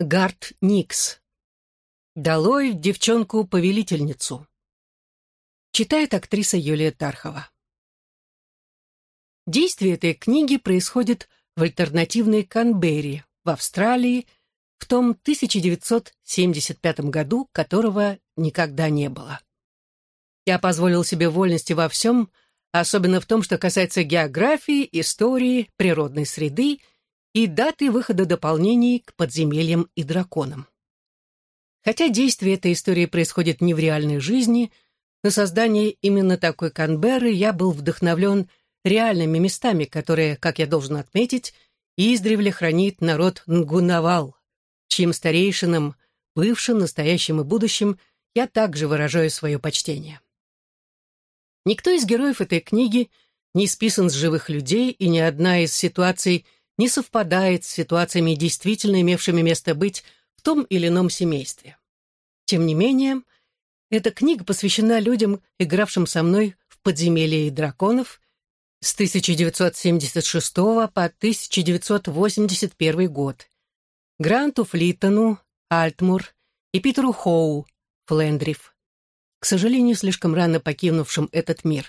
Гарт Никс. «Долой девчонку-повелительницу». Читает актриса Юлия Тархова. Действие этой книги происходит в альтернативной Канберре, в Австралии, в том 1975 году, которого никогда не было. Я позволил себе вольности во всем, особенно в том, что касается географии, истории, природной среды и даты выхода дополнений к подземельям и драконам. Хотя действие этой истории происходит не в реальной жизни, на создание именно такой Канберры я был вдохновлен реальными местами, которые, как я должен отметить, издревле хранит народ Нгунавал, чьим старейшинам, бывшим, настоящим и будущим, я также выражаю свое почтение. Никто из героев этой книги не списан с живых людей, и ни одна из ситуаций не совпадает с ситуациями, действительно имевшими место быть в том или ином семействе. Тем не менее, эта книга посвящена людям, игравшим со мной в «Подземелье и драконов» с 1976 по 1981 год, Гранту Флиттону, Альтмур и Питеру Хоу, Флендриф, к сожалению, слишком рано покинувшим этот мир,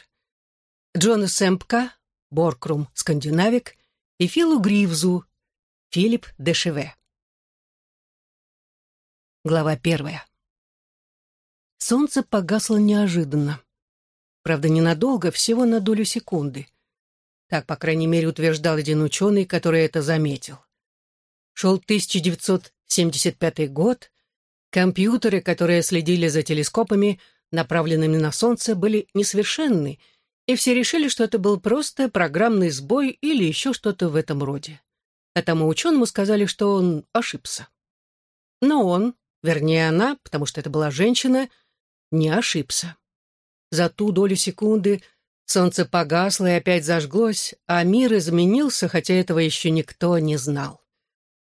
Джону Сэмпка, Боркрум, Скандинавик и Филу Гривзу, Филипп Дешеве. Глава первая. Солнце погасло неожиданно. Правда, ненадолго, всего на долю секунды. Так, по крайней мере, утверждал один ученый, который это заметил. Шел 1975 год, компьютеры, которые следили за телескопами, направленными на Солнце, были несовершенны, и все решили, что это был просто программный сбой или еще что-то в этом роде. А тому ученому сказали, что он ошибся. Но он, вернее она, потому что это была женщина, не ошибся. За ту долю секунды солнце погасло и опять зажглось, а мир изменился, хотя этого еще никто не знал.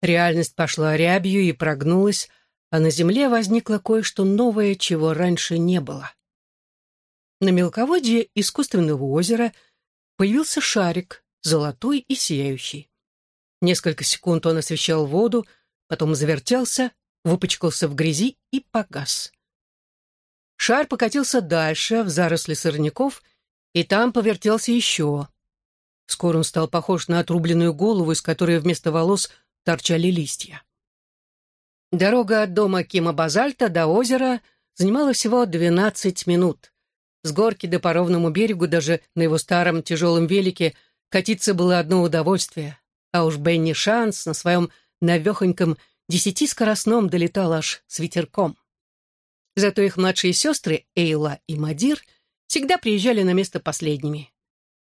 Реальность пошла рябью и прогнулась, а на Земле возникло кое-что новое, чего раньше не было. На мелководье искусственного озера появился шарик, золотой и сияющий. Несколько секунд он освещал воду, потом завертелся, выпачкался в грязи и погас. Шар покатился дальше, в заросли сорняков, и там повертелся еще. Скоро он стал похож на отрубленную голову, из которой вместо волос торчали листья. Дорога от дома Кима Базальта до озера занимала всего 12 минут. С горки до по ровному берегу даже на его старом тяжелом велике катиться было одно удовольствие, а уж Бенни Шанс на своем навехоньком десятискоростном долетал аж с ветерком. Зато их младшие сестры Эйла и Мадир всегда приезжали на место последними.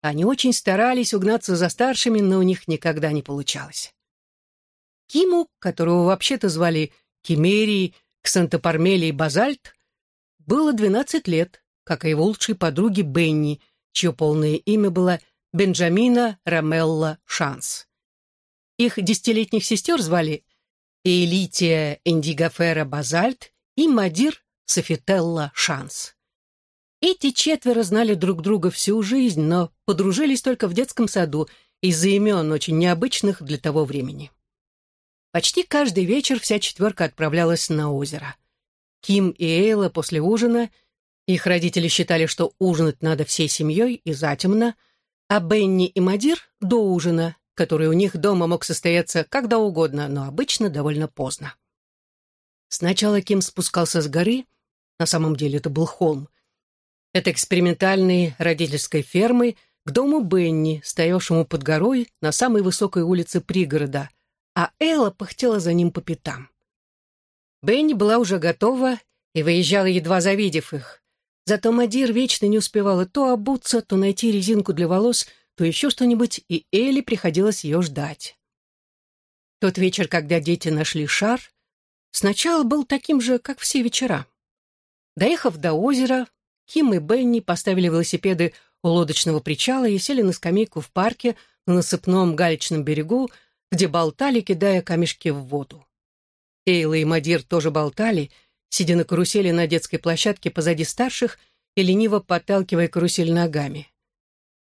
Они очень старались угнаться за старшими, но у них никогда не получалось. Киму, которого вообще-то звали Кимерий, Ксантопармелий Базальт, было 12 лет, как и его лучшей подруге Бенни, чье полное имя было Бенджамина Рамелла Шанс. Их десятилетних сестер звали Элития Индигафера Базальт и Мадир Софителла Шанс. Эти четверо знали друг друга всю жизнь, но подружились только в детском саду из-за имен очень необычных для того времени. Почти каждый вечер вся четверка отправлялась на озеро. Ким и Эйла после ужина, их родители считали, что ужинать надо всей семьей и затемно, а Бенни и Мадир до ужина, который у них дома мог состояться когда угодно, но обычно довольно поздно. Сначала Ким спускался с горы, на самом деле это был холм, это экспериментальной родительской фермы к дому Бенни, стоявшему под горой на самой высокой улице пригорода – а Элла пыхтела за ним по пятам. Бенни была уже готова и выезжала, едва завидев их. Зато Мадир вечно не успевала то обуться, то найти резинку для волос, то еще что-нибудь, и Элли приходилось ее ждать. Тот вечер, когда дети нашли шар, сначала был таким же, как все вечера. Доехав до озера, Ким и Бенни поставили велосипеды у лодочного причала и сели на скамейку в парке на насыпном галечном берегу, где болтали, кидая камешки в воду. Эйла и Мадир тоже болтали, сидя на карусели на детской площадке позади старших и лениво подталкивая карусель ногами.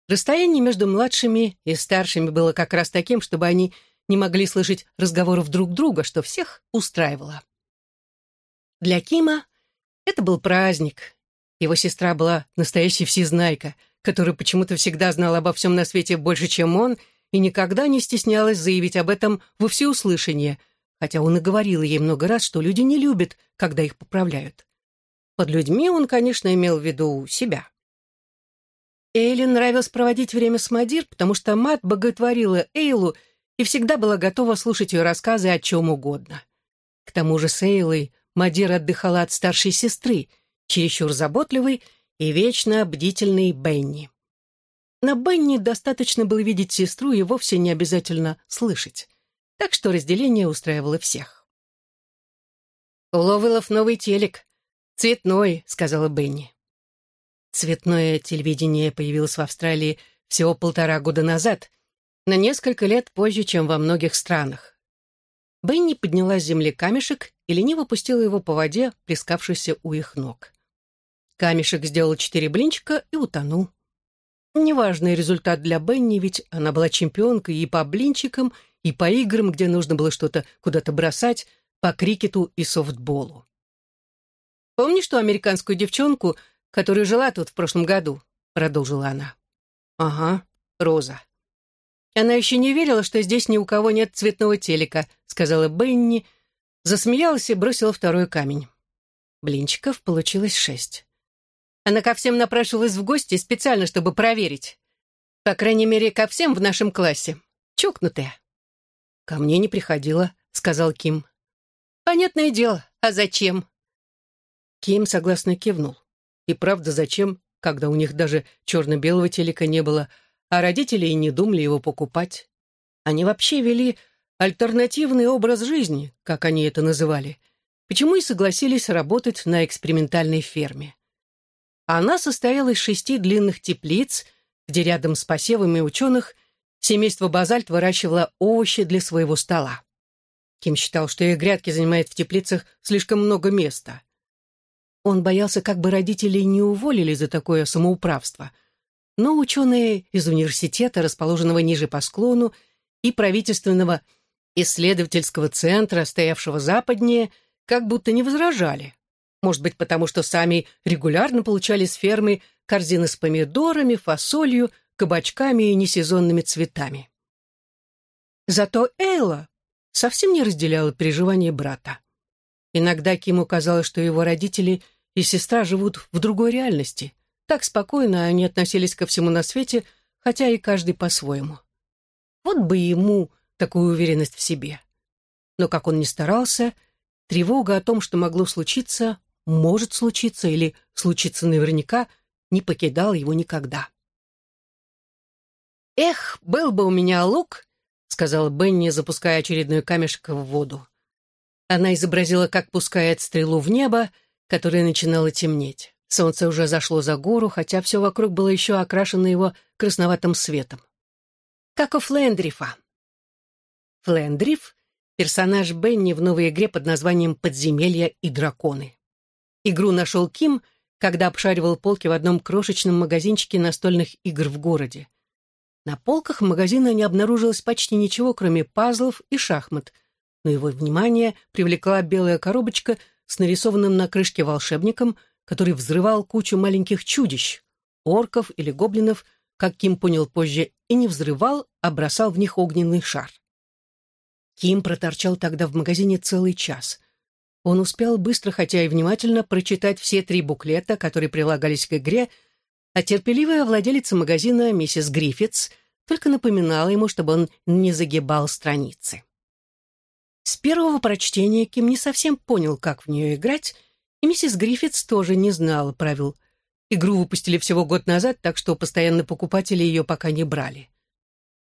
Расстояние между младшими и старшими было как раз таким, чтобы они не могли слышать разговоров друг друга, что всех устраивало. Для Кима это был праздник. Его сестра была настоящей всезнайка, которая почему-то всегда знала обо всем на свете больше, чем он, и никогда не стеснялась заявить об этом во всеуслышание, хотя он и говорил ей много раз, что люди не любят, когда их поправляют. Под людьми он, конечно, имел в виду себя. Эйлин нравилось проводить время с Мадир, потому что мать боготворила Эйлу и всегда была готова слушать ее рассказы о чем угодно. К тому же с Эйлой Мадир отдыхала от старшей сестры, чересчур заботливой и вечно бдительной Бенни. На Бенни достаточно было видеть сестру и вовсе не обязательно слышать. Так что разделение устраивало всех. «У Ловелов новый телек. Цветной», — сказала Бенни. Цветное телевидение появилось в Австралии всего полтора года назад, на несколько лет позже, чем во многих странах. Бенни подняла с земли камешек и лениво пустила его по воде, плескавшейся у их ног. Камешек сделал четыре блинчика и утонул. Неважный результат для Бенни, ведь она была чемпионкой и по блинчикам, и по играм, где нужно было что-то куда-то бросать, по крикету и софтболу. «Помнишь ту американскую девчонку, которая жила тут в прошлом году?» — продолжила она. «Ага, Роза». «Она еще не верила, что здесь ни у кого нет цветного телека», — сказала Бенни, засмеялась и бросила второй камень. Блинчиков получилось шесть. Она ко всем напрашивалась в гости специально, чтобы проверить. По крайней мере, ко всем в нашем классе. Чокнутая. «Ко мне не приходила», — сказал Ким. «Понятное дело. А зачем?» Ким согласно кивнул. И правда, зачем, когда у них даже черно-белого телека не было, а родители и не думали его покупать? Они вообще вели альтернативный образ жизни, как они это называли, почему и согласились работать на экспериментальной ферме. Она состояла из шести длинных теплиц, где рядом с посевами ученых семейство базальт выращивало овощи для своего стола. Ким считал, что их грядки занимают в теплицах слишком много места. Он боялся, как бы родители не уволили за такое самоуправство. Но ученые из университета, расположенного ниже по склону, и правительственного исследовательского центра, стоявшего западнее, как будто не возражали. Может быть, потому что сами регулярно получали с фермы корзины с помидорами, фасолью, кабачками и несезонными цветами. Зато Эйла совсем не разделяла переживания брата. Иногда Киму казалось, что его родители и сестра живут в другой реальности. Так спокойно они относились ко всему на свете, хотя и каждый по-своему. Вот бы ему такую уверенность в себе. Но как он ни старался, тревога о том, что могло случиться, может случиться или случиться наверняка, не покидала его никогда. «Эх, был бы у меня лук», — сказала Бенни, запуская очередной камешек в воду. Она изобразила, как пускает стрелу в небо, которое начинало темнеть. Солнце уже зашло за гору, хотя все вокруг было еще окрашено его красноватым светом. Как у Флендрифа. Флендриф — персонаж Бенни в новой игре под названием «Подземелья и драконы». Игру нашел Ким, когда обшаривал полки в одном крошечном магазинчике настольных игр в городе. На полках магазина не обнаружилось почти ничего, кроме пазлов и шахмат, но его внимание привлекла белая коробочка с нарисованным на крышке волшебником, который взрывал кучу маленьких чудищ, орков или гоблинов, как Ким понял позже, и не взрывал, а бросал в них огненный шар. Ким проторчал тогда в магазине целый час. Он успел быстро, хотя и внимательно, прочитать все три буклета, которые прилагались к игре, а терпеливая владелица магазина, миссис Гриффитс, только напоминала ему, чтобы он не загибал страницы. С первого прочтения Ким не совсем понял, как в нее играть, и миссис Гриффитс тоже не знала правил. Игру выпустили всего год назад, так что постоянно покупатели ее пока не брали.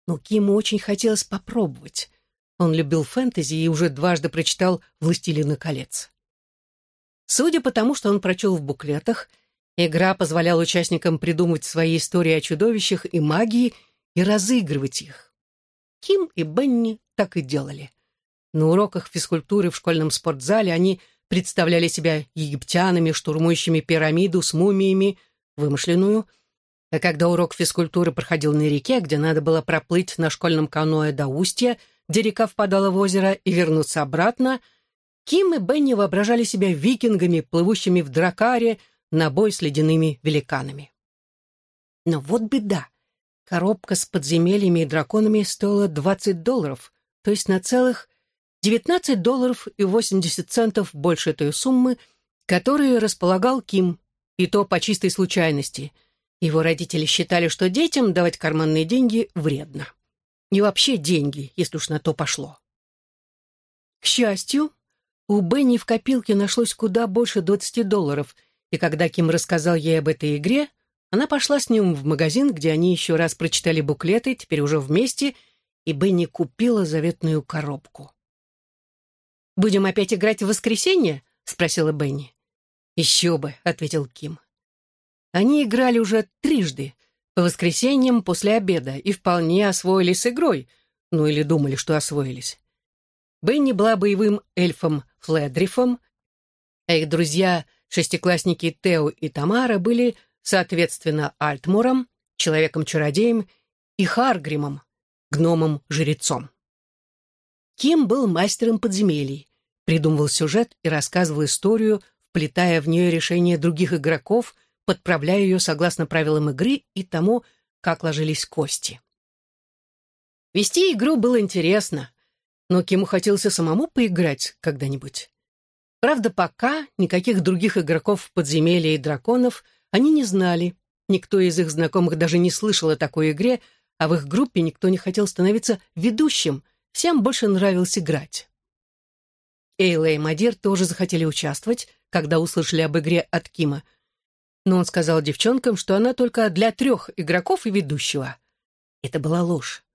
Но Киму очень хотелось попробовать. Он любил фэнтези и уже дважды прочитал «Властелина колец». Судя по тому, что он прочел в буклетах, игра позволяла участникам придумать свои истории о чудовищах и магии и разыгрывать их. Ким и Бенни так и делали. На уроках физкультуры в школьном спортзале они представляли себя египтянами, штурмующими пирамиду с мумиями, вымышленную, а когда урок физкультуры проходил на реке, где надо было проплыть на школьном каноэ до устья, где река впадала в озеро, и вернуться обратно, Ким и Бенни воображали себя викингами, плывущими в дракаре на бой с ледяными великанами. Но вот беда. Коробка с подземельями и драконами стоила 20 долларов, то есть на целых 19 долларов и 80 центов больше той суммы, которой располагал Ким, и то по чистой случайности. Его родители считали, что детям давать карманные деньги вредно. И вообще деньги, если уж на то пошло. К счастью, у Бенни в копилке нашлось куда больше 20 долларов, и когда Ким рассказал ей об этой игре, она пошла с ним в магазин, где они еще раз прочитали буклеты, теперь уже вместе, и Бенни купила заветную коробку. «Будем опять играть в воскресенье?» — спросила Бенни. «Еще бы», — ответил Ким. Они играли уже трижды, по воскресеньям после обеда, и вполне освоились игрой, ну или думали, что освоились. Бенни была боевым эльфом Фледрифом, а их друзья, шестиклассники Тео и Тамара, были соответственно, Альтмуром, человеком-чародеем, и Харгримом, гномом-жрецом. Ким был мастером подземелий, придумывал сюжет и рассказывал историю, вплетая в нее решения других игроков, подправляя ее согласно правилам игры и тому, как ложились кости. Вести игру было интересно, но Киму хотелось самому поиграть когда-нибудь. Правда, пока никаких других игроков в подземелье и драконов они не знали, никто из их знакомых даже не слышал о такой игре, а в их группе никто не хотел становиться ведущим, всем больше нравилось играть. Эйла и Мадир тоже захотели участвовать, когда услышали об игре от Кима, но он сказал девчонкам, что она только для трех игроков и ведущего. Это была ложь.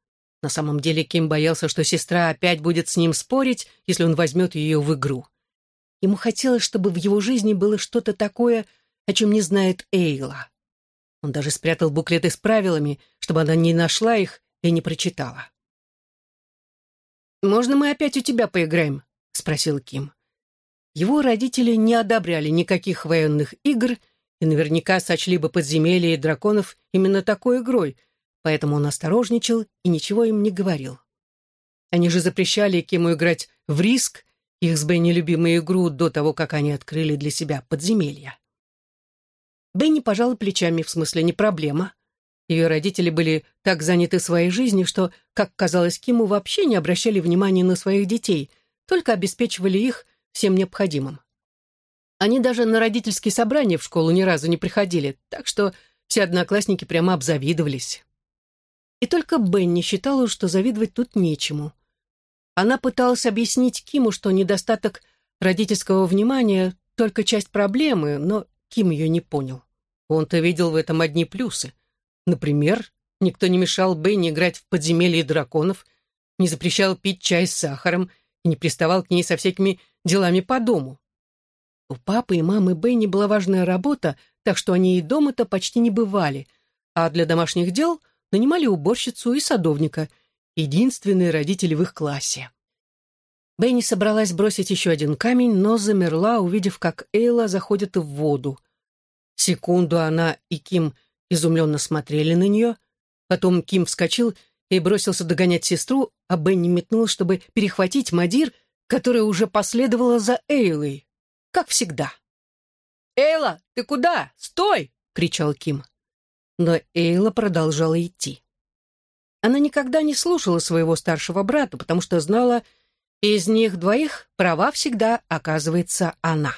На самом деле Ким боялся, что сестра опять будет с ним спорить, если он возьмет ее в игру. Ему хотелось, чтобы в его жизни было что-то такое, о чем не знает Эйла. Он даже спрятал буклеты с правилами, чтобы она не нашла их и не прочитала. «Можно мы опять у тебя поиграем?» — спросил Ким. Его родители не одобряли никаких военных игр и наверняка сочли бы подземелья и драконов именно такой игрой, поэтому он осторожничал и ничего им не говорил. Они же запрещали Киму играть в риск, их с Бенни любимую игру до того, как они открыли для себя подземелья. Бенни пожала плечами, в смысле не проблема. Ее родители были так заняты своей жизнью, что, как казалось Киму, вообще не обращали внимания на своих детей, только обеспечивали их всем необходимым. Они даже на родительские собрания в школу ни разу не приходили, так что все одноклассники прямо обзавидовались. И только Бенни считала, что завидовать тут нечему. Она пыталась объяснить Киму, что недостаток родительского внимания — только часть проблемы, но Ким ее не понял. Он-то видел в этом одни плюсы. Например, никто не мешал Бенни играть в подземелье драконов, не запрещал пить чай с сахаром и не приставал к ней со всякими делами по дому. У папы и мамы Бенни была важная работа, так что они и дома-то почти не бывали, а для домашних дел нанимали уборщицу и садовника, единственные родители в их классе. Бенни собралась бросить еще один камень, но замерла, увидев, как Эйла заходит в воду. Секунду она и Ким изумленно смотрели на нее, потом Ким вскочил и бросился догонять сестру, а Бенни метнул, чтобы перехватить Мадир, которая уже последовала за Эйлой, как всегда. «Эйла, ты куда? Стой!» — кричал Ким. Но Эйла продолжала идти. Она никогда не слушала своего старшего брата, потому что знала, из них двоих права всегда оказывается она.